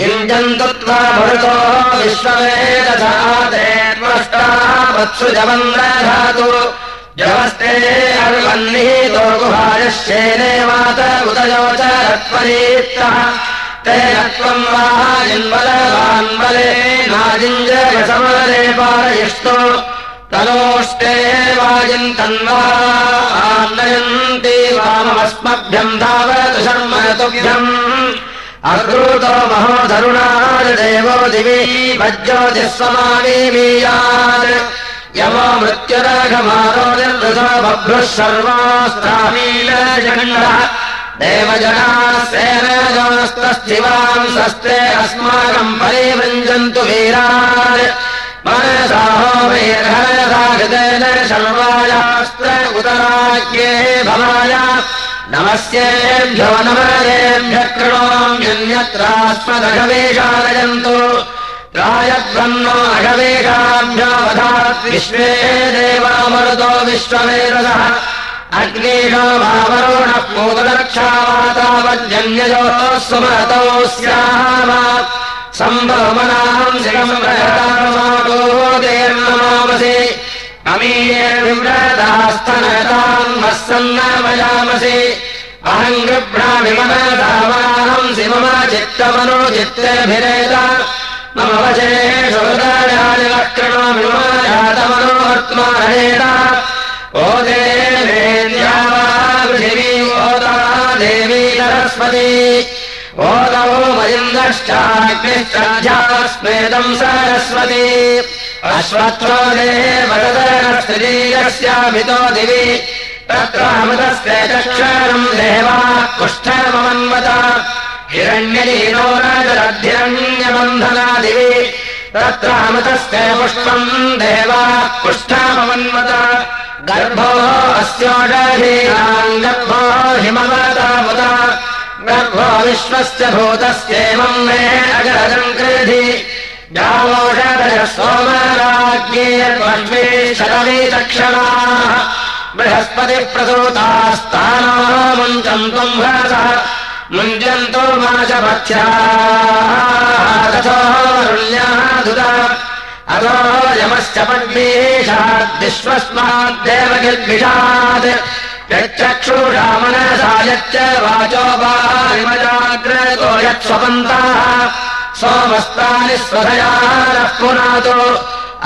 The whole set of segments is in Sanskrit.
युञ्जन्तु त्वा भरतो विश्ववेदधाते वत्सुजवन्द्रधातु जवस्ते अर्वन्निहितो गुहायश्चेने मात उदयो च रत्परीत्तः तेन त्वम् वाजिन्वलवान्वले नाजिञ्जयसमले पारयिष्टो तनोष्टे वाजिन्तन्वान्नयन्ति वाममस्मभ्यम् धावतु शर्मतुभ्यम् अकृतो महोधरुणाय देवो दिवि वज्रोतिस्वमानीमीयात् यमो मृत्युराघमारो बभ्रुः सर्वास्त्रामीलजण्डः देवजनास्तेनस्तस्थिवांसस्ते अस्माकम् परिवृञ्जन्तु वीरान् वीरहरसाहृतेन शर्वायास्त्र उदराज्ञे भवाय। नमस्येभ्यो नमरेभ्य कृणोम्यन्यत्रास्मदघवेशालयन्तु रायब्रह्मो अघवेशाभ्योऽवधात् विश्वे देवामरुतो विश्वमेरसः। अग्नेशो भावरोणः पूतरक्षावातावज्जन्यजोः सुमतौ स्याम सम्भवमनाहम् शिरमृतामागोदेर्नमामसि अमीयेर्विव्रतास्तनतान् मस्सन्नमयामसि अहम् चित्तेभिरेत मम वक्रणोमि मम जातमनोवर्त्मारहेण ओ देवेन्द्या पृथिवी ओदा देवी सरस्वती ओदौ मयिन्दश्चाग्निश्चास्मेदम् सरस्वती। अश्वत्थो देवदनस्त्रीयस्यामितो दिवि। तत्रामृतस्य चक्षरम् देवा कुष्ठमन्वत हिरण्यलीनो राजरद्धिरण्यबन्धना दिवि। तत्रामृतस्य पुष्पम् देवा कुष्ठमन्वत गर्भो अस्योषधीनाम् गर्भो हिमवतामुत गर्भो विश्वस्य भूतस्येवम् मे अगरजम् कृधि जावोषधय सोमराज्ञे शतवीचक्षणाः बृहस्पतिप्रसूतास्तानाः मुञ्चम् त्वम् भरसः मुञ्जन्तो माचभक्ष्याः धुता अतो यमश्च पद्मेषाद्विश्वस्माद्देव मनसा यच्च वाचो वारिमजाग्रतो यत्स्वपन्ताः सोमस्तानि स्वधयानः पुनातो।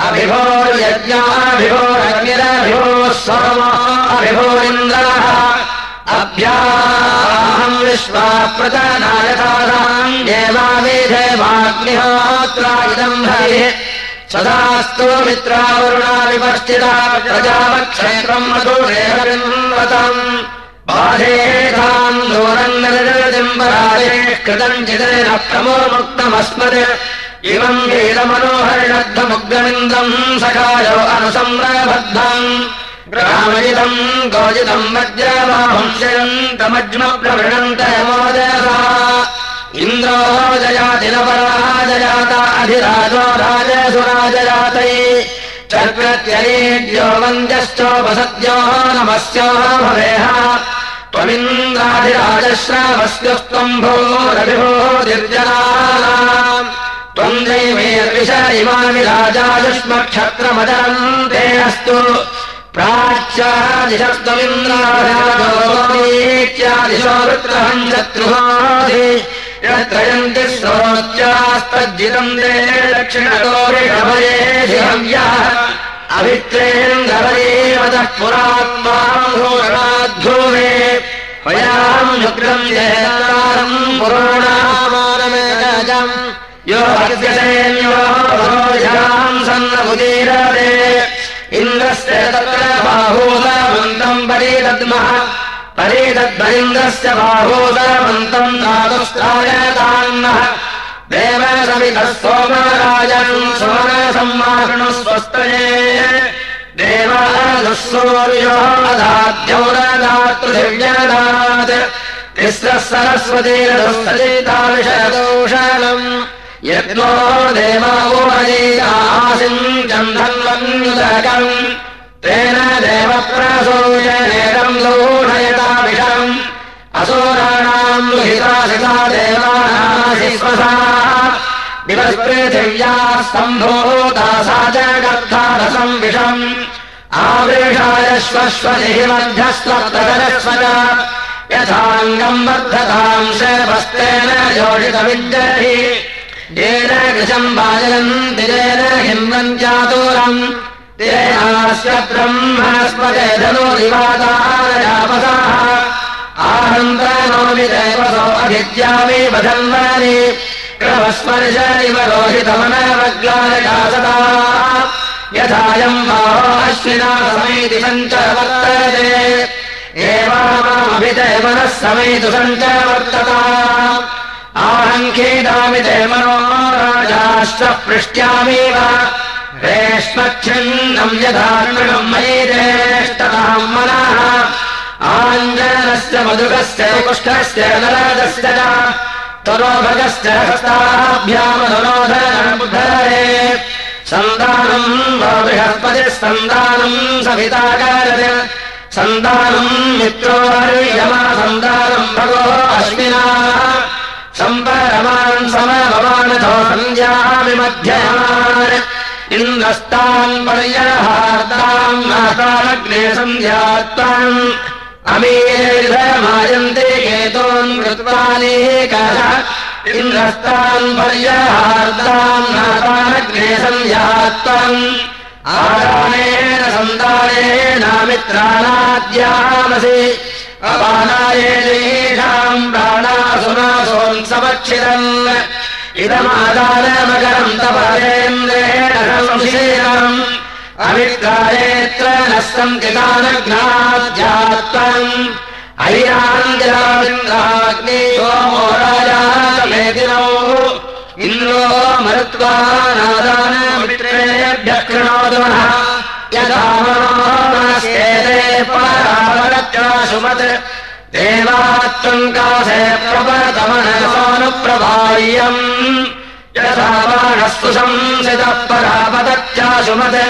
अभिभोर्यज्ञाभिभोरग्निरभिभोः सोमाभिभोरिन्द्रः अभ्याहम् विश्वा प्रतनायथासाम् देवावेधेवाग्निहोत्रा इदम् हरिः। सदास्तु मित्रावरुणा विवर्तिता प्रजावक्षेत्रम् मधुरेहरिन्वतम् बाधेधाम् दूरम् निर्जलदिम्बराजे कृतम् चिदेन प्रमो मुक्तमस्मत् इमम् वीरमनोहरिणद्धमुग्रविन्दम् सखायो अनुसम्रबद्धम् ग्रामजितम् गोजितम् वज्रमांशयन्तमज्मप्रवृणन्त मोदसा इन्द्रो जयातिनपराजयाता अधिराजो राजसुराजयातै चक्रत्यरेड्यो वन्द्यश्चोपसद्यो नमस्यो भवेह त्वमिन्द्राधिराजश्रावस्यस्त्वम् भोरभिभो निर्जनानाम् त्वम् दैवेर्विष इमामि राजायुष्मक्षत्रमदरम् ते अस्तु प्राच्यादिशस्त्वमिन्द्राराजोत्यादिशो वृत्रहम् शत्रुहाधि यत्रयन्ति श्रोत्यास्तज्जितम् ते दक्षिणतोरिषभयेऽभिहव्यः अभित्रेन्द्रवदेवतः पुरात्माधूरणाद्धूमे वयाम् शुक्रम् जयतारम् पुरोणामानमेकजम् यो भोजाम् सन्नमुदीरते इन्द्रस्य तत्र बाहूदमन्तम् परीदद्मः। परीदद्मरिन्द्रस्य बाहूदमन्तम् धातुस्त्रायतान्नः देवसमितः सोमराजम् सोमसम्मारणु स्वस्तये देवादुःसूर्यो दाद्यौरदातृथिव्यदात् तिस्रः सरस्वतीरदुःसलिताविषदोषणम् यज्ञो देवासीम् चन्धन्वन्युदकम् तेन देवप्रसूयनेदम् देवा च गर्थारसम् विषम् आवृषायश्वश्वनिः मध्यस्तत्रदरस्व च यथाङ्गम् वर्धताम् शर्वस्तेन योषितविद्यहि येन कृशम् तिरेण हिम्बन् चादूरम् चातुरम् तेनास्य स्वय धनुरिवादारयापसाः आनन्दो विदेव अभिद्यामि वधन्वानि। क्रमस्पर्श इव रोहितमनवग्लायकासदा यथायम् बाहो अश्विना समैति सञ्च वर्तते एवामभिदेवनः समैतु सञ्च वर्तता आहङ्खेदामि देवनो राजाश्वपृष्ट्यामेव रेष्मच्छिन्नम् यथार्णम् मयि रेष्टताम् मनः आञ्जनस्य मधुकस्य कुष्ठस्य नरदस्य च हस्ताभ्यामनुरोधरे सन्तानम् वा बृहस्पतिः सन्तानम् सविताकारय सन्तानम् मित्रो हर्यमा सन्तानम् भगो अश्विना। सम्परमान् समभवानथो सञ्जामि मध्यमान् इन्द्रस्तान् पर्यहार्ताम् नातामग्ने सन्ध्यात्ताम् अमीर्धमायन्ते केतोन् कृत्वानेकः इन्द्रस्तान् पर्यहार्ताम् नातामग्ने सन्ध्यात्ताम् आदानेन सन्तानेनामित्राणाद्यामसि अपानायेषाम् प्राणासुनासोऽसवक्षितम् इदमादानमकरम् तपरेन्द्रेण संशीलम् अवित्रायेत्र नः सन्ति दानघ्नाध्यात्तम् ऐराञ्जलामिन्द्राग्ने सोमो राजामेदिनौ इन्द्रो मरुत्वा नादानमित्रेभ्यः कृणोतु नः यदा मनस्येते परावरत्याशुमत् देवात्वम् कासे प्रपतमनसोऽनुप्रभायम् यथा बाणस्तु संसितः परापदत्याशुमत्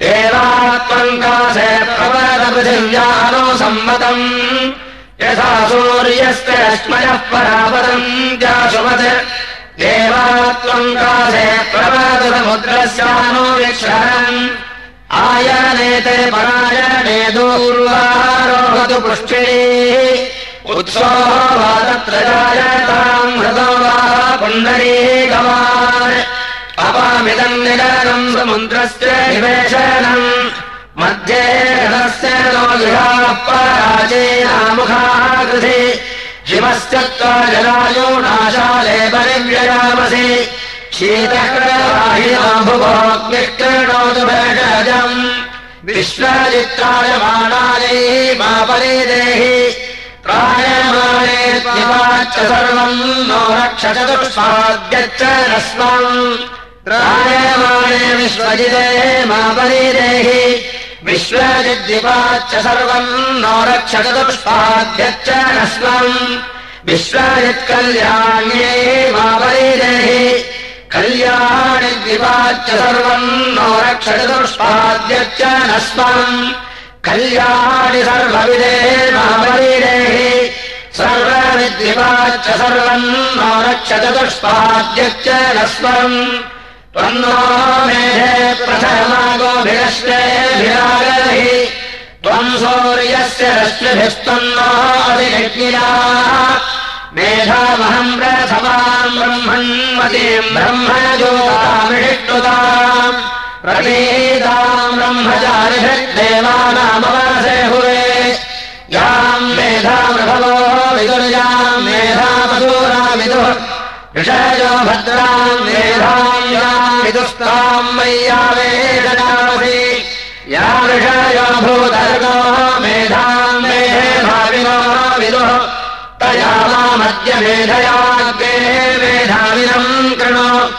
देवात्वम् कासे प्रपदपृथिव्यानुसम्मतम् यथा सूर्यस्य रश्मयः परापदम् चाशुमत् देवात्वम् कासे प्रपदसमुद्रस्यानुवीक्षणम् आयनेते परायणे दूर्वारोहतु पृष्ठे उत्सवो तत्र जायताम् हृदो वा पुण्डरी गवान् अपामिदम् निरनम् समुद्रस्य निवेशनम् मध्ये युगाः पराचीनामुखाः कृधि शिवस्य त्वा जलायो नाशाले परिव्ययामसि शीतकृणोतु भेषजम् विश्वचित्रायमाणायै मा परिदेहि प्रायमाणे सर्वम् नो रक्ष चतुष्पाद्यच्च रस्वम् प्रायमाणे विश्वजिते मा परिदेहि विश्वजिद्विपाच्च सर्वम् नो रक्ष चतुष्पाद्यच्च रस्वम् विश्वजित्कल्याण्ये मा परिदेहि कल्याणिद्विपाच्च सर्वम् नो रक्षचतुष्पाद्यच्च नस्वम् कल्याणि सर्वविदे मामरीरेहि सर्वविद्विपाच्च सर्वम् नो रक्षचतुष्पाद्यच्च नस्वम् त्वन्नो मेधे प्रथमागोभिरश्वेभिरागहि त्वम् सूर्यस्य रश्मिभिस्त्वन्नो अधिनिज्ञिना मेधामहम् प्रथमाम् ब्रह्मण्मतीम् ब्रह्मजोतामिषिष्टुताम् प्रतीताम् ब्रह्मचारिभिर्देवानामवरसे हुवे याम् मेधामृभवो विदुर्याम् मेधामधूरा विदुः ऋषयो भद्राम् मेधाम् याम् विदुस्ताम् मय्यावेदनामसि या ऋषयो भूतर्गो मेधाम् मेधाविनो विदुः। तया मामद्य मेधयाग्रे मेधाविनम् कृणो।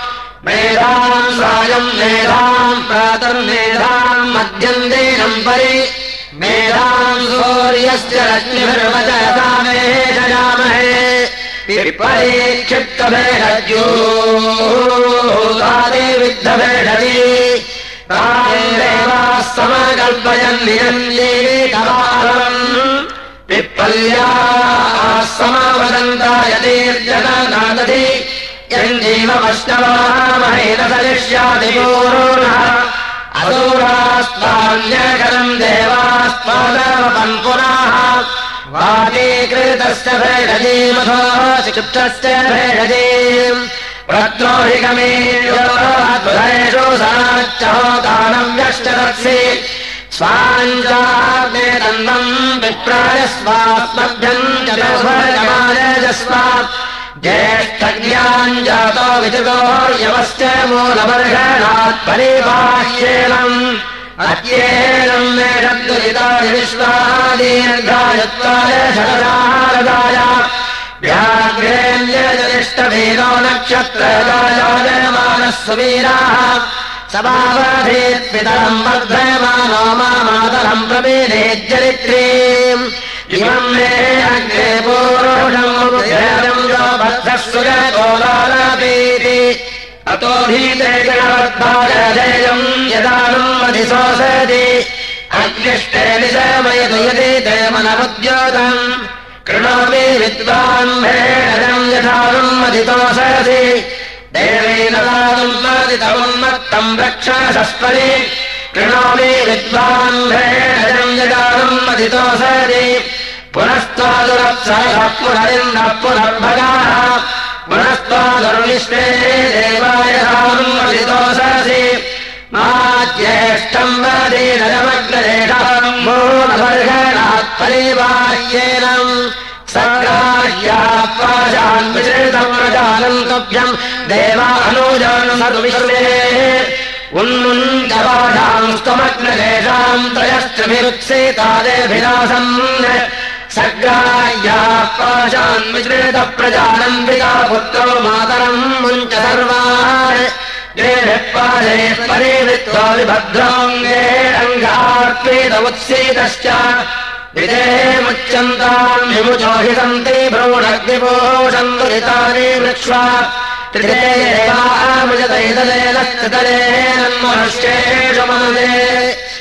मेधाम् सायम् मेधाम् प्रातर्मेधाम् मध्यम् दीनम् परि। मेधाम् सूर्यस्य रश्मिभिर्वचसा मेधयामहे। വിപ്പരീക്ഷിപ്തഭേഷജ്യൂതാദേവിദ്ധഭേഷതി സമകൽപ്പയന്നിയന്യേകവാരം പിപ്പല്യാ സമവദന്തായ ദീർഘനാദതി യഞ്ജീവമശ്നവാമഹേതരിഷ്യാതിപൂർണ അദൂരാസ്ത്വാന്യകരം പുനഃ भेषजीमधो चिक्षस्य भेषजी प्रत्रोहिगमेषु साच्चहोदानव्यश्चरसि स्वाञ्जाग्ने तन्वम् विप्रायस्वात्मभ्यम् चतुर्भजमानजस्मात् ज्येष्ठज्ञाञ्जातो विजुगोर्यवश्च मूलवर्षणात् परिबाह्येनम् अत्येनम् मे शब्दुजितानि विश्वादीर्घायत्वाय शरदारदाय। व्याघ्रेऽन्यजनिष्ठभेदो नक्षत्रजायमानः सुवीराः समावधेत्पितरम् वर्धमानो मामातरम् प्रवेदेज्जरित्रीम् इमम् मे अग्रे पूर्वम् यो बद्धः अतो भीते गणवद्भागधेयम् यदानम् अधिशोसति अग्निष्टे निशमयतु यदि ते मनमुद्योतम् कृणोमि विद्वान् भेदम् यथानम् अधितोसति देवेन दानुन्मदितमुन्मत्तम् रक्षसस्परि कृणोमि विद्वान् भेदम् यदानम् अधितोसति पुनस्त्वादुरप्सरः पुनरिन्दः पुनर्भगाः पुनस्त्वादुर्विश्वे देवाय रामम् मा ज्येष्ठम् वदीनमग्नरेषम् मूलवर्गणात् परिवार्येनम् सग्राह्यात्वाजान् विचरितम् प्रजानम् तुभ्यम् देवानुजानम् विश्वे उन्मुञ्जवाजाम् स्तमग्नरेषाम् त्रयश्चभिरुत्सेतादेभिलासम् सग्राह्याः पाशान् विचृतप्रजानम् पिता पुत्रो मातरम् मुञ्च सर्वान्। पादे परिवृत्वा विभद्राङ्गे रङ्गार्पेद उत्सीतश्च विदेमुच्यन्ताम् विमुचो हि सन्ति भ्रूणग्निपोषम् दुरितानि वृक्ष्वा त्रिदेवामृजतैतलेन स्थितलेन्मनुष्येषु मनदे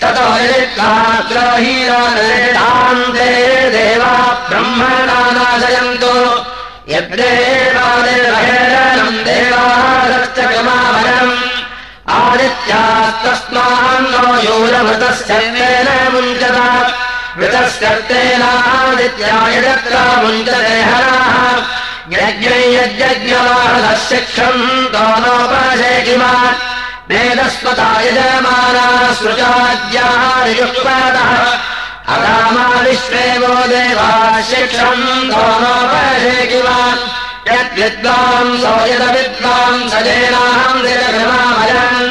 ततो ग्राहीरान्ते देवा ब्रह्मणानाशयन्तु। यद्देवादिर्हेरणम् देवादश्च क्रमाभरम् आदित्यास्तस्मान्नो यूयमृतस्य तेन मुञ्चता मृतस्यर्तेनादित्याय तत्र हराः। यज्ञै यज्ञवाहदः शिक्षम् तो नोपशे किमान् वेदस्वता यजमाना सृजाद्यायुक्तः अगामा विश्वे देवाः शिक्षम् यद्विद्वांसो यदविद्वांस जेनाहम् दिगृमामयन्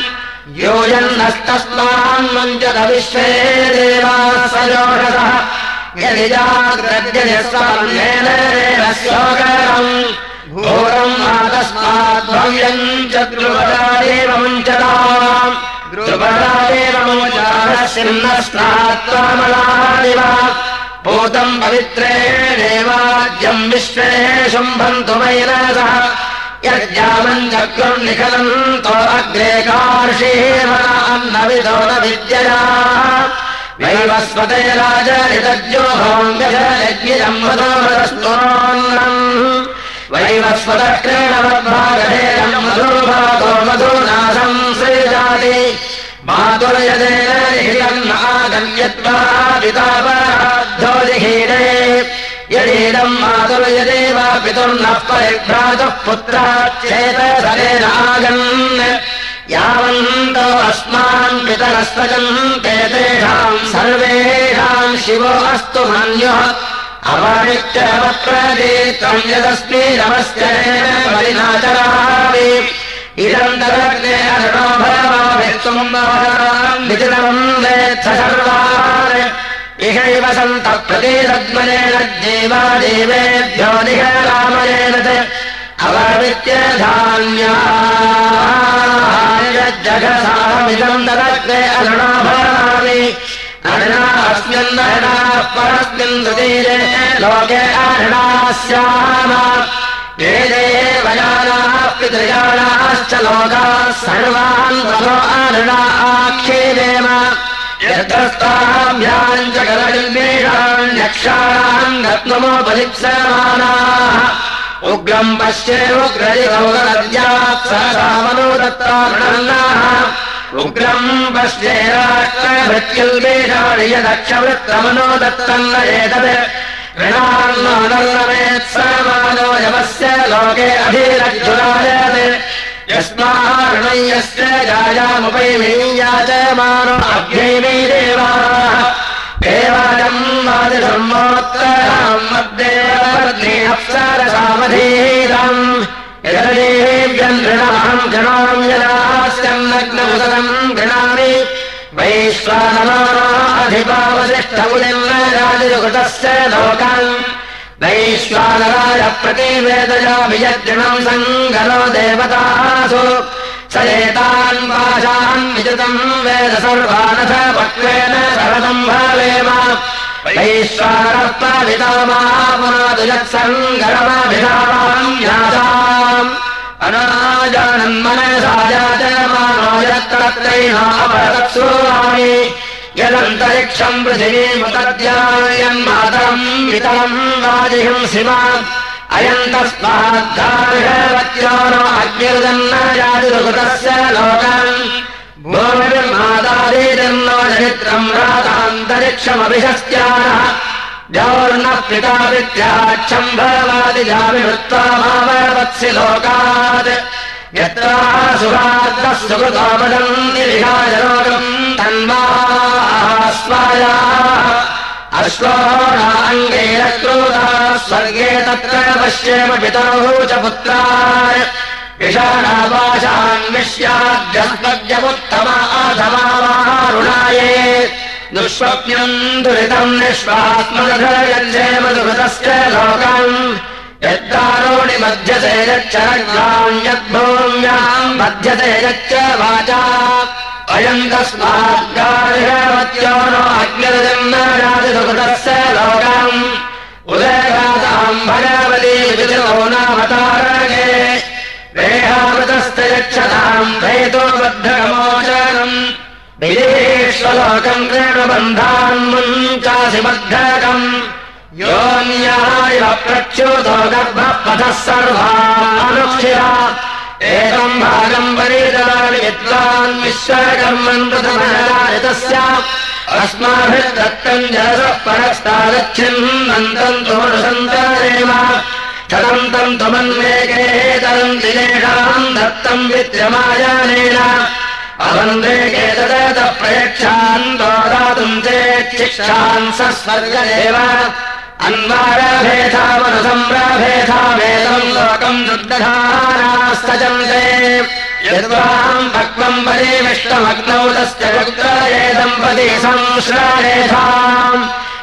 योजन्नस्तस्मान् मञ्चत विश्वे देवाः सजोषसः यदि जाग्रद्यस्वान्येन शोकरम् घोरम् तस्मात् भव्यम् च द्रुपदादेव मुञ्चताम् द्रुपदादेव मुञ्चारसिन्नस्नात्वामलादिव भूतम् पवित्रेणेवाद्यम् विश्वे शुम्भन्तु मैरसः यज्ञामम् चक्रुर्निखलन्तो अग्रे कार्षीमन्नविदो न विद्यया। वैवस्वते राजरितज्योहोङ्गजयज्ञजम्मदोमदस्तोन्नम् वैवस्वतः मधुनाशम् श्रीजाति मातुर्यदेन निहितन्नागम्यत्वा पितापराद्धोजिहीरे। यदीदम् मातुर्यदेव पितुर्नः परिभ्रातुः पुत्राच्चेतसरेणागन् यावन्तो अस्मान् पितरस्वजन्ते तेषाम् सर्वेषाम् शिवो अस्तु मन्युः अवनित्यवप्रदीत्वम् यदस्मीरमस्य परिनाचरामि इदन्तरग्ने अरुणो भगवाभित्वम् विचितम् वेत्थ सर्वान् इहैव सन्तः देवा देवेभ्यो निहरामयेन च अववित्य धान्या। यघसामिदम् ददग्रे अरुणाभरणानि अरुणा अस्मिन्नरुणाः परस्मिन् सुतीरे लोके अरुणास्याम वेदे वयानाः पितृयाणाश्च लोकाः सर्वान् ततो अरुणा आक्षेपेम यत्रस्ताभ्याम् च कलनिर्मेषाण्यक्षाणाम् गत्वमोपलिप्समानाः। उग्रम् पश्ये उग्रजिगौगद्यात् सहसामनो दत्ताः उग्रम् राष्ट्रभृत्युल्मेषाणि यदक्षवृत्तमनो दत्तन्न एतत् ऋणान्नोदल्लमेत्समानो यमस्य लोके अभिरज्जुरायत्। यस्मार्णय्यस्य जायामुपैमीया च मानो अभ्यैमी देवाः। देवायम् वादिधर्मोत्तराम् मद्देवपत्नी अप्सरसामधीरम् यदेव्यम् गृणाम् गृणाम् यदास्यम् नग्नमुदरम् गृणामि। वैश्वानमाधिपावशिष्ठमुलिम् राजयुगतस्य लोकान्। वैश्वानराय प्रतिवेदयाभियज्ञम् सङ्गरो देवतासु। स एतान् पाशान् विजतम् वेद सर्वानथ पक्वेन शरदम् भावेम यत्सङ्गरमभिधाम् अनाजानन्मनसा जातमानो यत्तत्रैणापरत्सुवामि यदन्तरिक्षम् पृथिवीमुतद्यायन्मातरम् वितरम् वाजिहिंसिमा अयम् तस्माद्धार्हवत्यो नो अग्निर्दन्न जातिरुकृतस्य लोकम् चरित्रम् जौर्नः पिता विद्याक्षम् भवादिजाभिवृत्त्वा माववत्सि लोकात् यत्र सुभाद्रः सुकृतोपदन्ति विहायलोकम् तन्वास्वाया अश्वाङ्गैरक्रोधा स्वर्गे तत्र पश्येम पितरोः च पुत्रा विषाणापाशान्विष्याद्यस्पद्यमुत्तमाधमारुणाये दुष्वप्नम् दुरितम् निष्वात्मदधयञ्जेम दुरितस्य लोकम् यद्दारोणि मध्यते यच्चरग्राण्यद्भूम्याम् मध्यते यच्च वाचा। अयम् तस्माद्गार्हवत्यो नो अग्निरजम् राजसुकृतस्य लोकम् उदयगाताम् भगवती विदुरो नामतारगे यच्छताम् भेतो बद्धकमोचनम् विदेश्वलोकम् क्रीडबन्धान्मुञ्चासि बद्धकम् योऽन्याय प्रच्युतो गर्भः पथः सर्वानुक्षिरा। एकम् भागम् परिदलानि विद्वान् विश्वकर्मन् प्रथमस्य अस्माभिर्दत्तम् जलसः परस्तादच्छिन्नन्तम् तोषन्तरेम चलन्तम् त्वमन्वेकेतरम् दिनेषाम् दत्तम् विद्यमायानेन। अवन्वेके तदत प्रयक्षान् दोदातुम् चेच्छिक्षान् स स्वर्गदेव अन्वारभेधामनुसम्राभेधामेतम् लोकम् दुर्दधानास्तजन्ते यद्वाम् भक्त्वम् परिमिष्टमग्नौ तस्य पुत्रयेदम्पति संश्रायेधाम्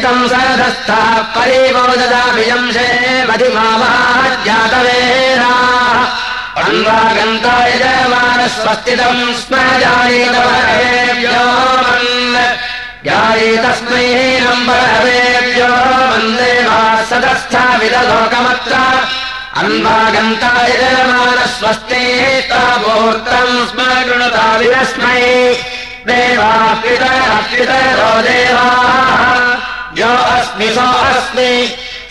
एतम् सरधस्थाः परिवोददाभियंशे मधिमामाज्ञातवेराः अन्वागन्ता यजमानस्वस्तितम् स्म जायेतवरेभ्यो मन् जायेतस्मै नम्बरहेभ्यो मन्देवा सदस्थाविदलोकमत्र अन्वागन्ता यजमानस्वस्ते तावोर्तम् स्म गृणुता विरस्मै देवा पितरः पितरो देवाः यो अस्मि सो अस्मि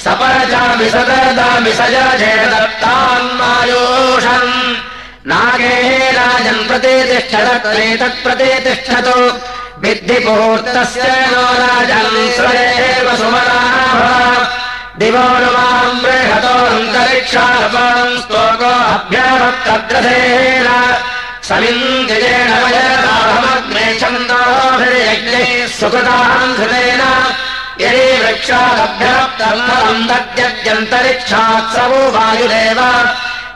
सपरचामि सदर्दामि सजरजेण दत्तान्मायूषम् नागे राजन् प्रतितिष्ठतत्प्रतितिष्ठतु विद्धि मुहूर्तस्य नो राजन् स्वयेव सुमनाः। दिवो नुमाम् माम् बृहतोऽन्तरिक्षार्पाम् स्तोको अभ्यामत्तग्रथेन समिन्दिजेण वयताहमग्ने छन्दोभिर्यज्ञैः सुकृताम् हृदेन यदि वृक्षादभ्यम् तद्यत्यन्तरिक्षात् सवो वायुदेव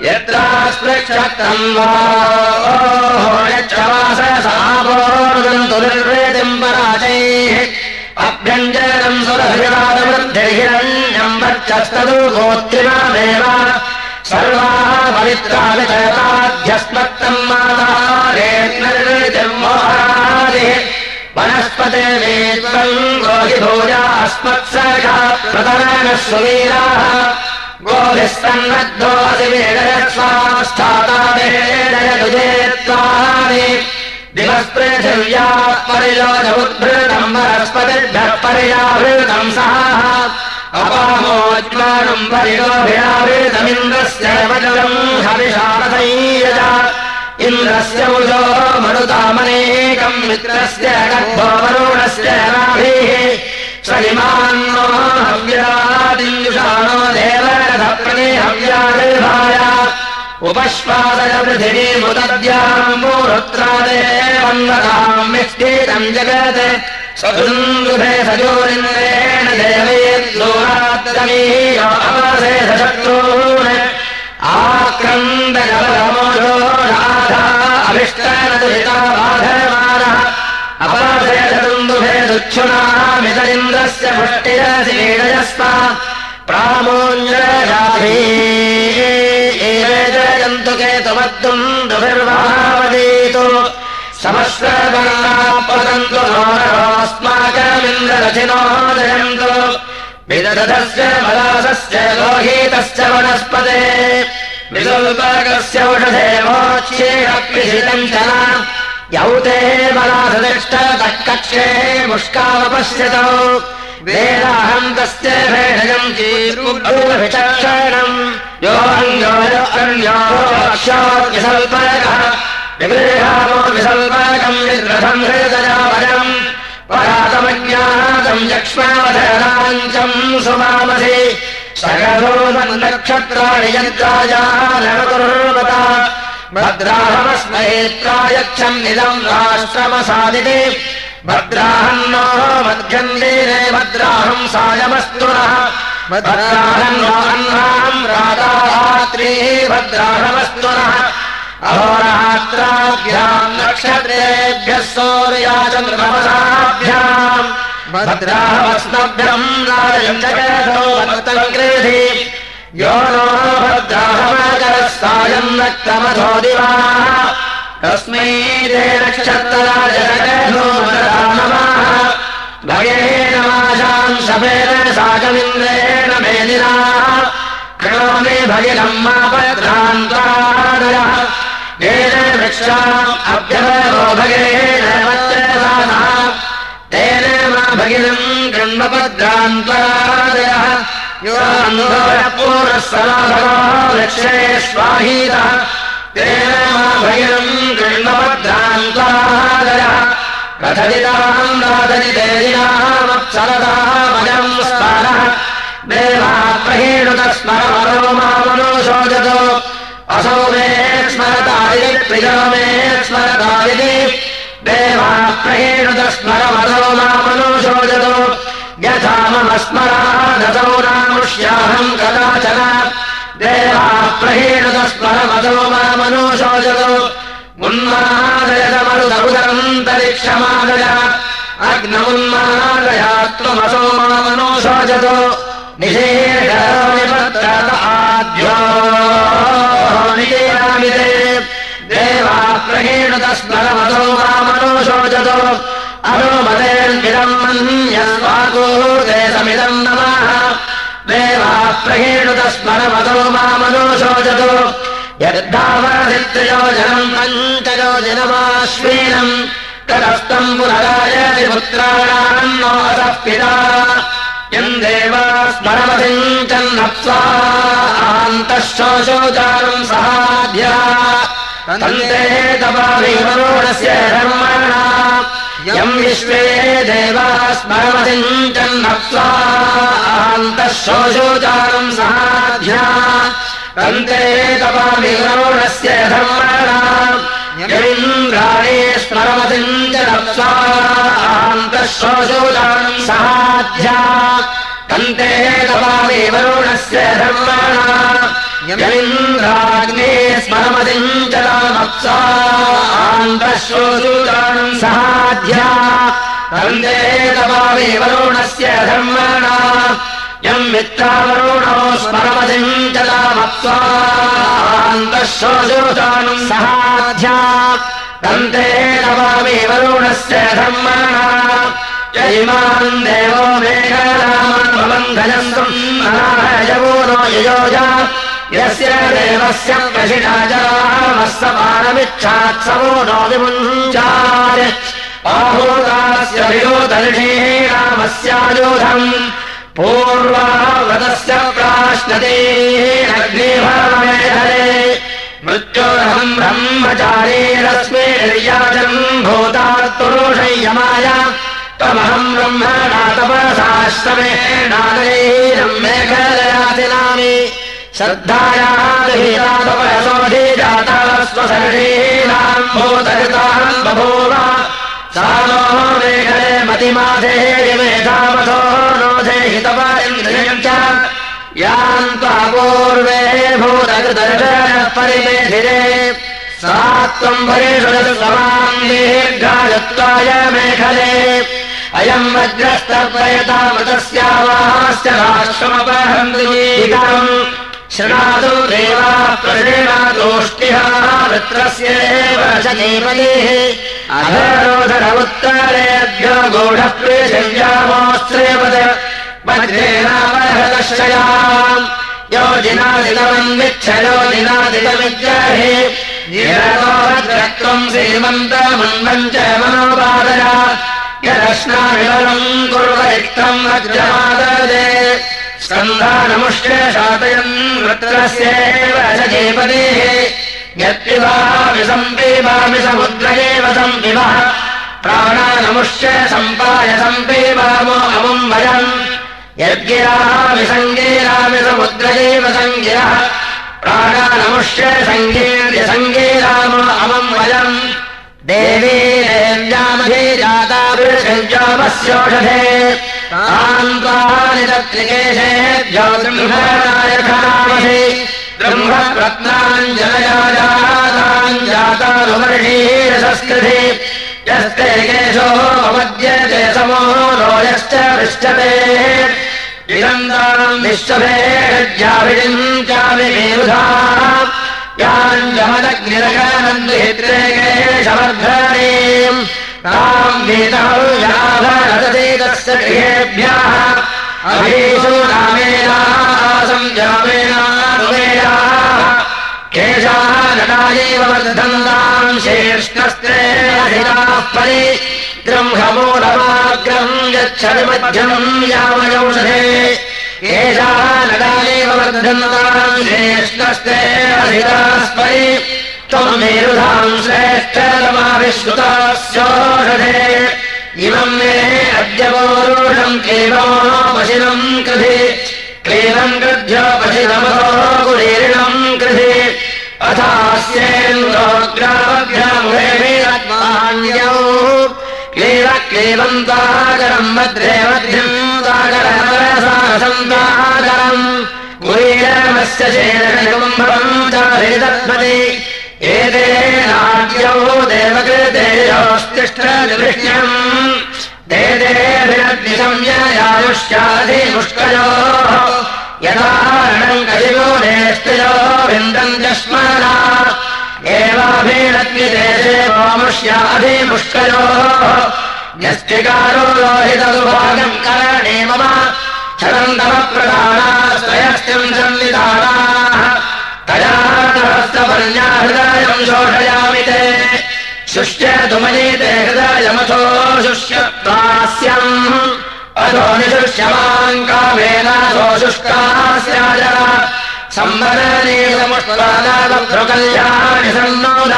यत्र स्पृक्षत्रम् वा यच्छवाससापोर्गन्तु निर्वेदिम् पराजैः अभ्यञ्जनम् सुरभिवादवृद्धिरण्यम् वर्चस्तदु गोत्रिमामेव सर्वाः मातारेर्निर्वेदिम् मोहादिः वनस्पते वेत्वम् गोहिभूया अस्मत्सर्गा प्रतरणः सुवीराः गोभिस्तन्नद्वोदिवेदयस्वास्थातावेदयदुजेत्वानि दिवस्पृथिव्याः परिलोचमुद्भृतम् वनस्पतिभ्यः पर्याभृतम् सः अपामोज्मानम् परिलोभिराभृतमिन्द्रस्य वजलम् हविषारथैयज इन्द्रस्य मुजो मनुतामनेकम् मित्रस्य गर्भो वरुणस्य नाभिः श्रीमान्नो हव्यादिन्दुषाणो देवरथप्रदे हव्यादिर्भाय। उपश्वादय पृथिवीमुदद्याम्बोरुत्रादेवन्वताम् मिष्टीतम् जगत्। सदुन्दुभे सजोरिन्द्रेण अपसे सशत्रून् आक्रन्दजलमोजो राधा अभिष्टनदुहिता बाधमानः अपादयदुन्दुभे दुच्छुनामितरिन्द्रस्य पुष्टिरसीडयस्व प्रामोञ्जराभि जयन्तु केतुमद्दुन्दुभिर्वावदीतु समस्रवर्णापदन्तु अस्माकमिन्द्ररथिनो जयन्तु विदधस्य मलासस्य लोहीतस्य वनस्पते। विदुल्पकस्य औषधे मोच्येरप्यशितम् च यौते बलासतिष्ठतः कक्षे मुष्कावपश्यतौ। वेदाहम् तस्य भेषजम् चीरुविचक्षणम् योऽन्योऽन्योक्षोऽविसल्पकः विगृहामो विसल्पकम् विग्रहम् हृदयावरम् सुमामसि सकलो नक्षत्राणि भद्राहमस्मैत्रायच्छम् इदम् राष्ट्रमसादिते। भद्राहन्नो मध्यन्देने भद्राहम् सायमस्तु नः। भद्राहन्नो अह्नाम् रातात्रीः भद्राहमस्तु नः अहोरात्राभ्याम् नक्षत्रेभ्यः सौर्या चन्द्रमसाभ्याम् भद्राहमस्मभ्यम् राजयन्तकृधि यो नो भद्राहमकरः सायम् नक्तमधो दिवाः। तस्मै ते नक्षत्रराजो नमः भयेन माशाम् शपेन साकमिन्द्रेण मेदिना कृणोमि भगिनम् मा तेन मा भगिनम् गृह्मभद्रान्तरादयः पूर्वः सनाभगो वृक्षे स्वाहीतः तेन मा भगिनम् कथदिताम् नादनिदेदिनामप्सरदामजम् स्मरः। देवा प्रहेणुतस्मरमरो मामनुशोचतो असौ मे स्मरतायि प्रियो मे स्मरतायिति देवा प्रहेणुतस्मरमरो मामनुशोचतो यथा मम स्मरादसौ रामुष्याहम् कदाचन। देवा प्रहेणुतस्मरमतो मामनुशोचतो उन्मादयतमरुदरुदरन्तरिक्षमादय अग्नमुन्मादया त्वमसो मामनुशोचतो निषेधाद्यो निषेधामिते देवा प्रहेणुतस्मरमतो मामनुशोचतो अनुमतेर्विदम् मन्यस्वागोदे समिदम् नमः। देवा प्रहेणुतस्मरमतो मामनुशोचतो यद्धावरधित्रयोजनम् पञ्चयोजनमाश्वीनम् तदस्तम् पुनरायति पुत्राणाम् नोतः पिता यम् देवा स्मरमसिञ्चन्नप्स्वान्तः शोचोचारम् सहाध्या तन्ते तपाभिमनोणस्य धर्मणा। यम् विश्वे देवा स्मरमसिञ्चन्नप्स्वान्तः शोचोचारम् सहाध्या तन्ते तपाभिमनोणस्य धर्मणा यमिन्द्राणे स्मरमसिञ्चनप्स्वा सहान्तश्वशोचानम् सहाध्या कन्ते दवामि वरुणस्य धर्मणा। स्मरमतिम् जलामप्सान्तश्वशोचानम् सहाध्या कन्ते दवामि वरुणस्य धर्मणा यम् मित्रावरुणो स्मरमतिम् जलामप्सान्तश्वशोचानम् सहाध्या दन्ते नवामि वरुणस्य धर्मणा। यजिमान् देवो मेघरामन्वबन्धयन्तुम् अनाहयवो नो ययोज यस्य देवस्य प्रशिणा जरामस्तमानमिच्छात्सवो नो विमुञ्चात्। आहूतास्य विरोधनिषीणामस्यायोधम् पूर्वावृतस्य प्राश्नते अग्निभावमेधरे मृत्योरहम् ब्रह्मचारीरस्मे निर्याजम् भूतात्पुरुषय्यमाय त्वमहम् ब्रह्मणा तपसाश्रमेणानैरम् मेघलयातिनामि। श्रद्धायादिहीरातपयसोऽधिजाता स्वसर्षीणाम् भूतरिताम् बभूव सा नो मेघले मतिमाधे विमेधावधो नो देहि तप इन्द्रियम् च याम् त्वापूर्वे भूतकृदर्शनः परिमेधिरे सा त्वम् परिषदतु समाम् दीर्घायत्वाय मेखले। अयम् वज्रस्तर्पयतामृतस्यावास्य राष्ट्रमपहन्तीकम् शृणातु देवा प्रसेणातोष्टिः वृत्रस्येव शनीपतिः अधरोधर उत्तरेभ्यो गूढः प्रेषव्यामोऽस्त्रेपद वज्रेणावहदश्रयाम् योजिनादितमन्विच्छ योजिनादितमिज्जहे निरतोभद्रत्वम् श्रीमन्तमन्वम् च मनोपादय यदश्नाविवरम् कुर्वरिक्तम् वज्रमाददे स्कन्धानमुष्य शातयन् वृत्रस्येव सजीपतेः यत्पिबामि सम्पीबामि समुद्रयेव सम्पिबः प्राणानमुष्य सम्पाय सम्पीबामो अमुम् वयम्। यद्गिरामि सङ्गीरामि समुद्रयेव सङ्गिरः। प्राणानमुष्य सङ्गीर्य सङ्गीरामो अमुम् वयम्। देवी देव्यामधिजाताभिषञ्जामस्योषधे तत्रिकेशेभ्यो ब्रह्मणायखामसि ब्रह्मप्रत्नाञ्जलयाजाताञ्जातानुवर्षीरसंस्कृति यस्ते केशो मद्यते समो नो पृष्ठते विनन्दाम् विश्वभेज्याभिषिञ्चामि मेरुधा। याञ्जमदग्निरगानन्दहित्रे ताम् नीतमौजाभरदेतस्य गृहेभ्यः। अभीषु नामेनासम् जामेनानुमेनाः केशाः नटायैव वर्धन्ताम् शेष्णस्त्रेणाः परि। गृह्णमूलमाग्रम् यच्छति मध्यम् यामयौषधे एषाः नडायैव वर्धन्ताम् त्वम् मेरुधाम् श्रेष्ठतमा श्रेष्ठतमाविश्रुतास्योषधे इमम् मे पौरुषम् क्लीबमोपशिनम् कृधि। कृध्योपशिनमो गुरीर्णम् कृधि। अथास्येन्द्रोग्रामभ्यामुहेत्मान्यौ क्लीब क्लीबन्ताकरम् भद्रे मध्यम् ताकरसन्ताकरम् गुरीरमस्य शेरकुम्भम् चारिदत्मति एते देवकृतेयोस्तिष्ठनिवृष्ण्यम् ते देभिरग्निसंययायुष्याधिमुष्कयोः यदारणम् कलिगो नेष्टयो विन्दम् च वामुष्याधिमुष्कयोः न्यस्तिकारो लोहितदुभागम् करणे मम छदन्तमप्रधानास्त्रयस्तिम् सन्निधानाः तया हृदयम् शोषयामि ते। शुष्य तुमनीते हृदयमथो शुष्यत्वास्यम् अथो निशुष्यमान् कामेनाथो शुष्कास्याज सम्बरनीलमुष्पदालभ्रुकल्याणि सन्नोद।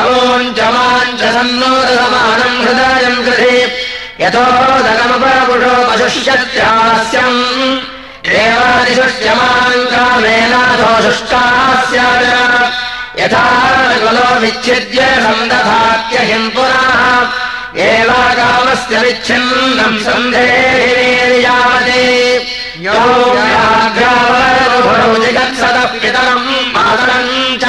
अवोञ्चमाञ्च सन्नोदसमानम् हृदयम् कृधि यतोदगमपपुषो पशुष्यत्यास्यम् यथा सन्दधात्यहिम् पुनः एवाकामस्य विच्छिन्नम् सन्धेर्यावते जिगत्सदः पितरम् मातरम् च।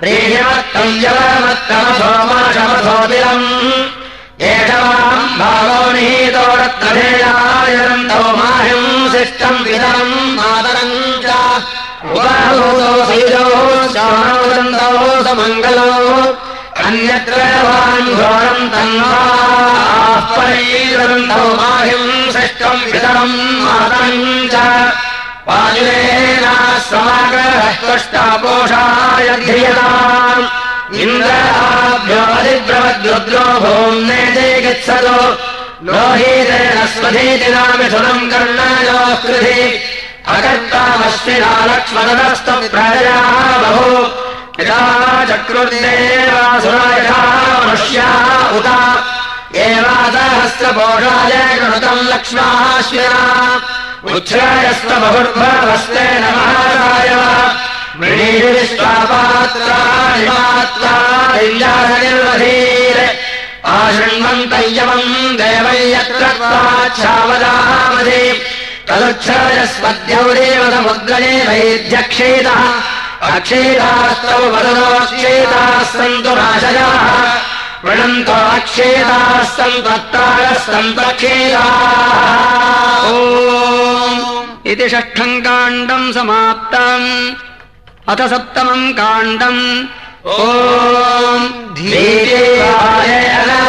प्रीयमत्तम् जलमत्तमसो माशमसोऽपिलम् एषवाम् भावो निहीतोरत्नधेयायन्तौ माहिम् शिष्टम् पितरम् मातरम् च। उपहूतो सैजौ समङ्गलौ। अन्यत्र घोरम् तन्वारन्तौ माहिम् षष्ठम् पितरम् मातरम् च। वायुरेण समाग्रहष्टापोषाय ध्रियताम् इन्द्राभ्योऽधिब्रवद्रुद्रो भूम्ने गच्छतो लोहीतेन स्वधीति नामिथुनम् कर्णायोः कृधि। अकर्तामश्विना लक्ष्मणस्तु प्रजयाः बहु। यदा चक्रुर्देवासुरायः मनुष्याः उत एवादहस्रपोषाय कृतम् लक्ष्माश्विना। उच्छ्रायस्व बहुर्भवस्ते नमः मृणीविश्वापात्राणि मात्रा निर्वधीर आशृण्वन्तय्यवम् देवै यत्र त्वाच्छावदामधि तदुच्छ्रायस्वद्यौरेव समुद्रणे वैध्यक्षेतः अक्षेतास्तौ वदनोक्षेताः सन्तु नाशयाः वृणन्तो अक्षेताः सन्त्वत्तारः सन्तक्षेताः इति षष्ठम् काण्डम् समाप्तम् अथ सप्तमम् काण्डम् धीरेवाय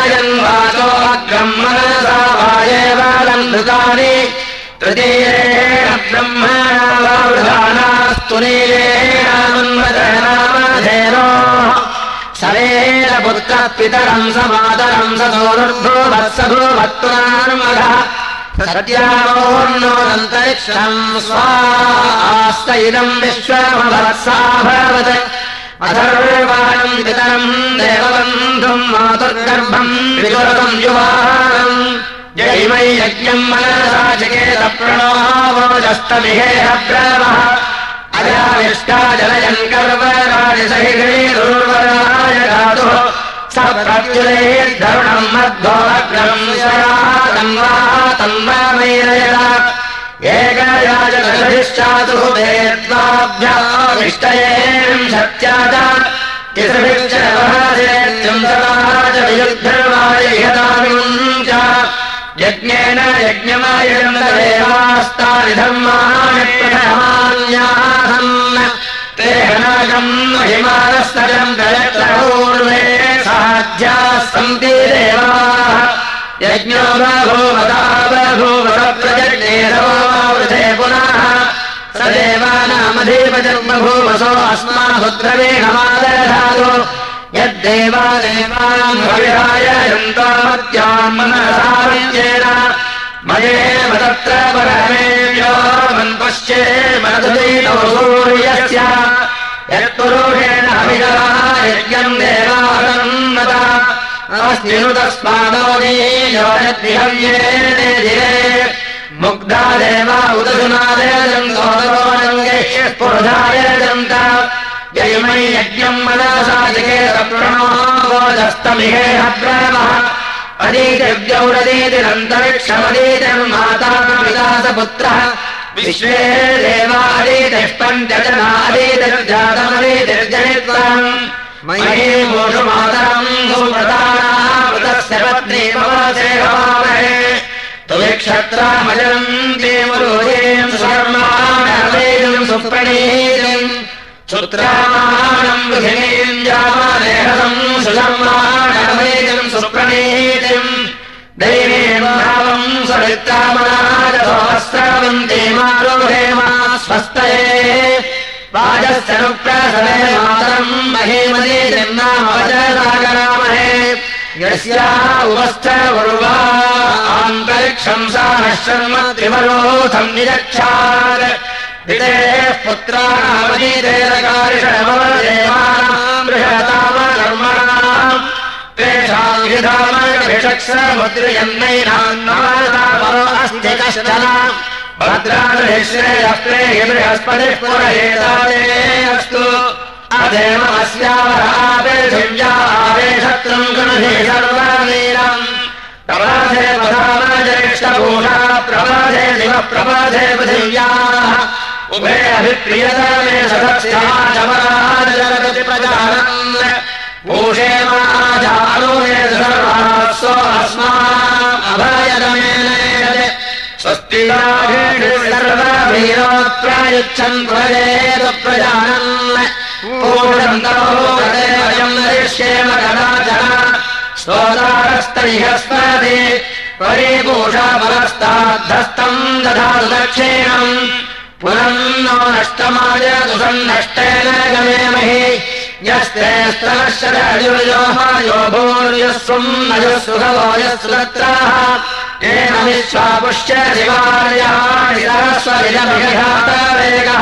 अनायन् वाचो ब्रह्मणसावायवालन्धृतानि तृतीयेण ब्रह्मणावावृधानास्तु नीलेनामन्वदनामधेनो सरेण पुत्रः पितरम् समातरम् स सोऽर्भूवत्सभूवत्पुरान्मघः सत्यामोन्नोदन्तरिक्षम् स्वास्त इदम् विश्वमभवत्साभवत् अथर्वाणम् पितरम् देवबन्धुम् मातुर्गर्भम् जयिमै यज्ञम् मनसा चिकेत प्रणोजस्तमिहेह ब्रवः अजाविष्टा कर्वराणि सहिषीरुर्वराय धातुः। स प्रत्युलेर्धरुणम् मध्वोऽग्रम् तन्वा तन्वामैरयत एकराजदशभिश्चातुः देत्वाभ्यामिष्टयेम् सत्या च तिसृभिश्च नवहासेत्यन्तराज वियुद्धर्वायहतामिम् यज्ञेन यज्ञमायुजन्तदेवास्तानि धर्माणि ते हनाकम् हिमानस्तजम् दयत्र साध्याः सन्ति देवाः यज्ञो पुनः स देवानामधीपजन्मभूवसो अस्माहुद्रवीणमादधातु यद्देवादेवान् भविराय यन्तामत्यान् मनसाविद्येन मयेव तत्र परमेभ्यो मन्पश्चे मनसुदीतो सूर्यस्य यत्पुरुषेण अभिजलः यज्ञम् देवानन्नता धिरे मुग्धा देवा उदसुनादेजन्तोदरोरङ्गे स्फुर्धाय जन्त ययमै यज्ञम् मनसा जिकेत प्रणोदस्तमिहेह ब्रह्मः अदीतिव्यौरदीतिरन्तरिक्षमदीतिर्माता विलासपुत्रः विश्वे देवादीतिष्पञ्चनादीतिर्जातमदीतिर्जनित्वम् तुविक्षत्रामजनम् देवरोजेम् सुधर्माणवेदम् सुप्रणीतिम्। सुधर्माणवेदम् सुप्रणीतिम्। सरित्रामनाजसोऽस्रावन्ते मारोहेमा स्वस्तये वाजस्तनुप्रसवे मातरम् महेमदे जन्नामवजसागरामहे यस्या उवस्थुर्वा आन्तरिक्षम् सा नः शर्म त्रिवरोधम् निरक्षात् विदेः पुत्राणामनीतेरकारिषमवदेवानाम् बृहतामकर्मणाम्। तेषाम् विधामक्षमुद्रयन्नैनान्नमो अस्ति कश्चन भद्राश्रेयस्त्रे बृहस्पतिः पुरहेतादे अस्तु अदेवमस्यावरापेषत्वम् गृहे सर्ववीरम्। प्रभाधे प्रधानज्येष्ठभूषा प्रभाधे शिव प्रभाधे पृथिव्याः। उभे अभिप्रियतमे सदस्याचमराजगति प्रजानन् भूषे माजानुमे सर्वः स्व अस्माम् अभयदमेन प्रजेतु प्रजानन् पूषन्तोऽयम् नरिष्येम कदाचन। स्तोतारस्तैहस्पति परिपूषा परस्ताद्धस्तम् दधातु दक्षिणम् पुनन्नो नष्टमाय दुसन्नष्टेन गमेमहि। यस्ते स्तनश्चरजुर्योहायो भूर्यस्वम् नजुः यस्त्रः येन विश्वापुश्च शिवार्याणि सरस्वरिजमिघातवेगः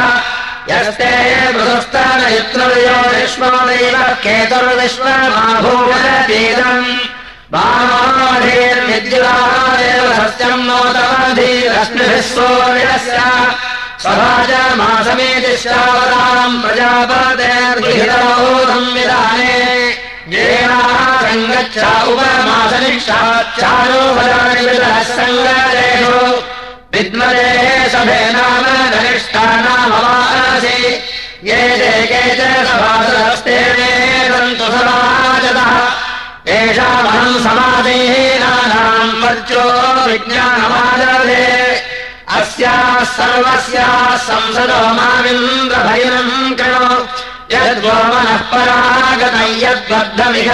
यस्ते मृदुस्तनयुत्रयो विश्वदैव केतुर्विश्वमाभूवतीदम् बामाधीर्विद्युरादेव सत्यम् नोतमधीरश्मिभिः सूर्यस्य स्वराजमासमेतिश्चावताम् प्रजापतेर्विहितरोधम् विधाने येनासङ्गच्छ उपमासनिक्षाच्चारो फलानि सङ्गरेषु विद्मदेः सभे नाम धनिष्ठानामवासि ये ते के च सभासहस्ते सन्तु समाजतः येषामहम् समाधीनानाम् वर्चो विज्ञानमादधे अस्याः सर्वस्याः संसदो माविन्द्रभयनम् कृणो यद्गोमनः परागतम् यद्बद्धमिह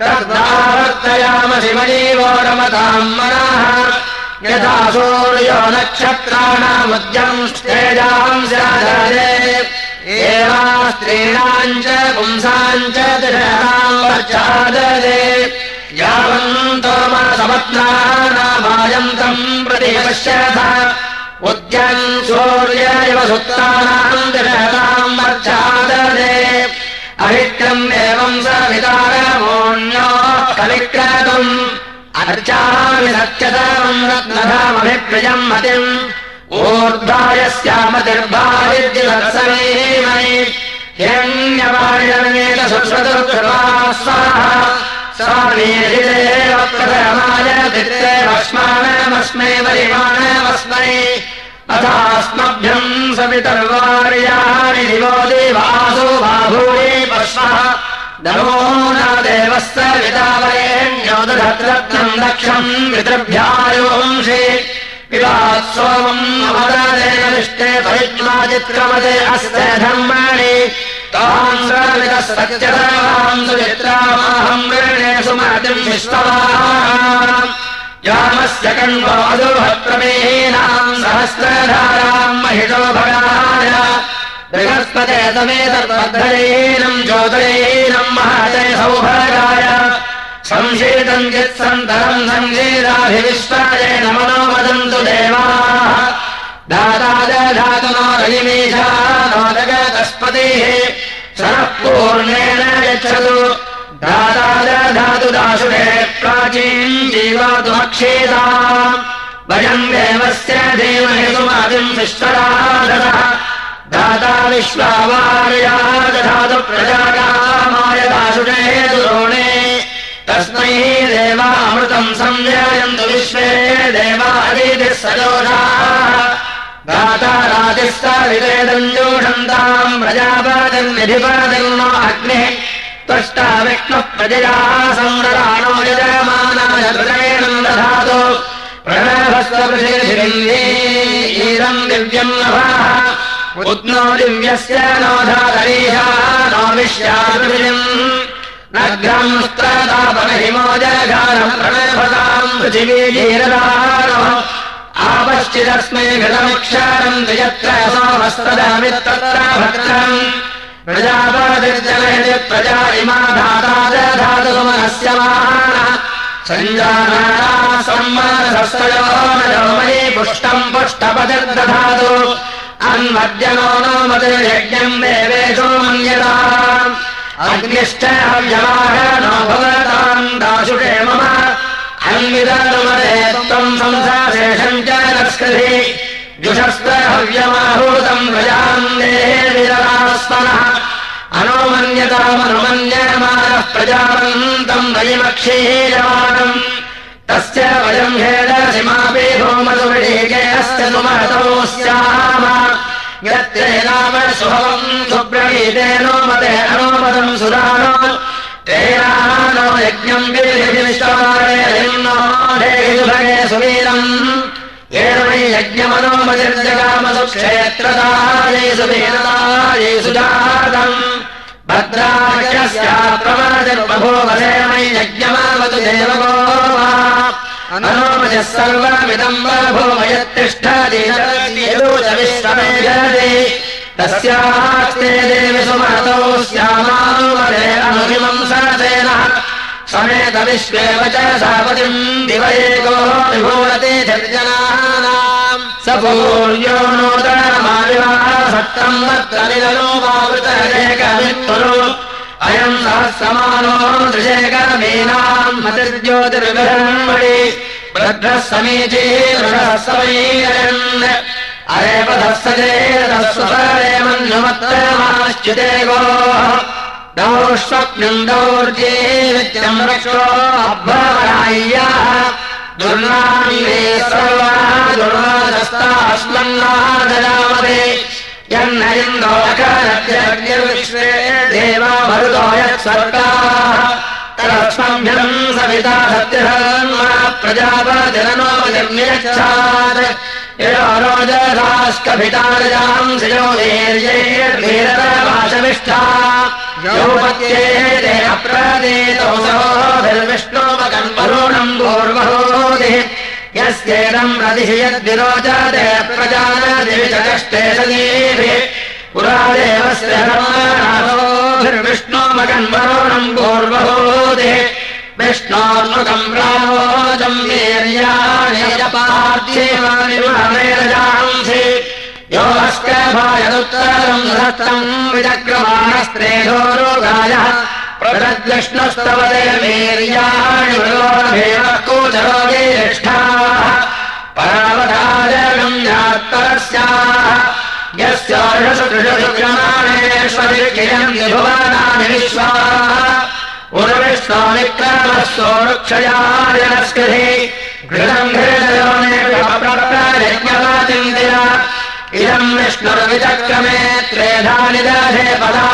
तद्वावर्तयामसि मयीवो रमताम् मनः। यथा सूर्यो नक्षत्राणामुद्यम् स्तेजाम् स्यादे एवा स्त्रीणाम् च पुंसाम् च दृढाम् वर्चाददे यावन्तो मनसपत्नानामायन्तम् प्रति पश्यथ उद्यम् सूर्य इव सुत्राणाम् दृढताम् वर्चाददे अभिक्रम् एवम् स वितारमोऽन्यो कविक्रतुम्। अर्चामि सत्यतमम् रत्नधामभिप्रियम् मतिम्। ऊर्धायस्यामतिर्भाविद्युत्समेमयि हिरण्यवाणिरमेत सुश्रुतुर्कृपा स्वाहा भस्मानमस्मै वरिमाणमस्मै अथास्मभ्यम् सवितर्वार्याणि दिवो देवासो बाभूये पश्वः। नमो न देवस्य वितावरेण्यो दधत्रत्नम् दक्षम् पितृभ्यायोंषि पिबात् सोमम् अमदेन विष्टे परिज्माचित्रमते अस्य धर्माणि यामस्य कण्वधुभत्रमेहीनाम् सहस्रधाराम् महिषो भगाय बृहस्पते तमेतद्बद्धरीनम् ज्योतिरीनम् महते सौभागाय संशीतम् चित्सन्तरम् सञ्जीराभिविश्वाय नमनो वदन्तु देवाः दाता दधातुनो रयिमीशा नो जगतस्पतिः पूर्णेन यच्छतु। दाता दधातु दाशुरे प्राचीन् जीवातुमक्षेता वयम् देवस्य देवहे सुमादिम् विश्वराधः दाता विश्वावार्या दधातु प्रजाकामाय दाशुरे दुरोणे तस्मै देवामृतम् संजयन्तु विश्वे सजोषाः राजिस्स विवेदञ्जोषन्ताम् प्रजापादन्निधिपादन्नो अग्निः त्वष्टा विष्णुः प्रजया संरराणो यजमानाय हृदयेणम् दधातु प्रणभस्वृषिरम् दिव्यम् नभाः उद्नो दिव्यस्य नो धातरीशा नो विश्यादृम् नग्रम् स्त्रदापनहिमो जगानम् प्रणभताम् पृथिवीजीरदानो आपश्चिदस्मै घृतमिक्षारम् द्वियत्र प्रजा इमा धाता दधातु सुमनस्य महान। सञ्जानाना सम्मानसस्तयो मयि पुष्टम् पुष्टपतिर्दधातु। अन्मद्यनो नो मन्यता। अग्निश्च हव्यमाह नो भवताम् दाशुषे मम अन्विदनुमते त्वम् संसाशेषम् च नस्कृति जुषस्त्रहव्यमाहूतम् प्रजाम् देविररास्मनः अनोमन्यतामनुमन्यमानः प्रजावन्तम् वयमक्षीयमाणम् तस्य वयम् हेडसिमापि भौमसुविडीके अस्य सुमहतो स्याम यत्ते नाम शुभवम् सुब्रवीतेनोमते अनोमतम् सुरानो तेनानो यज्ञम् विश्वमारेनो ढेभगे सुवीरम्। येन वै यज्ञमनोमतिर्जगामसु क्षेत्रदायै सुवीरदायै सुजातम् भद्राख्यस्याप्रमादिर्बभो वदे मयि यज्ञमावतु देवगो वा अनोमजः सर्वमिदम् बभो मयत्तिष्ठति विश्वमे जयति तस्यास्ते देवि सुमहतो स्यामानुमदे अनुमिमम् सतेन समेत विश्वेव च सापतिम् दिवयेको विभूरति निर्जनानाम् स पूर्यो नूतनमाविवाह सत्तम् वर्तनिलो मावृतरेकमित्तुरु अयम् सहस्रमानो दृशेकमीनाम् मतिर्ज्योतिर्विरण्मणि वृद्धः समीची वृषः समयीरन् अरेपधः सजेतस्वरे मन्युमत्तमाश्चिते गोः। दौष्वप्नम् दौर्जेत्यम् रक्षो अभ्रमणाय्याः दुर्नामे सर्वा दुर्वादस्तास्मन्नादजामते यन्न इन्दोऽकरत्यग्निर्विश्वे देवा मरुतो यत्सर्गाः। तदस्मभ्यम् सविता सत्यधर्मा प्रजापतिरनोपतिर्नियच्छात् रोजधास्कभितारजाम् वीर्यैर्वीरतरवाचमिष्ठा यौपत्येते अप्रदेतो सहोभिर्विष्णोपकम् वरुणम् पूर्वहोदिः यस्येदम् रदिः यद्विरोचते प्रजानदिविचकष्टे सदीभिः पुरा देवस्य धर्मनाथोभिर्विष्णोमकम् वरुणम् पूर्वहोदिः विष्णोन्मुखम् रामोजम् वीर्याणि पार्थिवानिजांसि यो अस्कभायदुत्तरम् दत्तम् विचक्रमाणस्त्रेधोरोगायः प्रदद्विष्णुस्तवदे वीर्याणि कूचरो ज्येष्ठाः परावधाजगम् यात्तरस्याः यस्यार्षसुकृषुक्रमाणेष्वरिकिरम् भुवनानि विश्वाः उर्विष्णोनिक्रमः सोरुक्षयायनस्कृति घृतम् घृतयोनिप्रज्ञवाचिन्तिना इदम् पदा।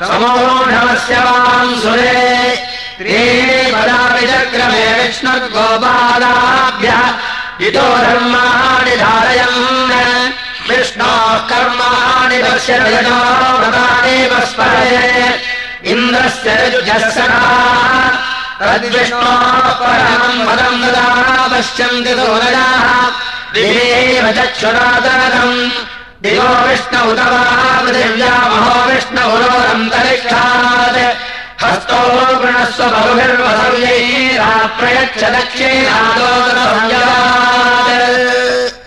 समूढमस्य वाम् सुरे त्रीणि पदा विचक्रमे विष्णुर्गोपादाभ्यः। इतो धर्माणि धारयन्। विष्णोः कर्माणि पश्यतो व्रतानि स्मरे इन्द्रस्य तद्विष्णोः परमम् पदम् ददा पश्यन्ति दोरजाः दिवेव चक्षुरादरम् दिवो विष्णौ पृथिव्या महो विष्णुरोरन्तरिक्षात् हस्तो गृणस्व बहुभिर्वसव्यैराप्रयच्छ दक्षिणादोदरसंयमात्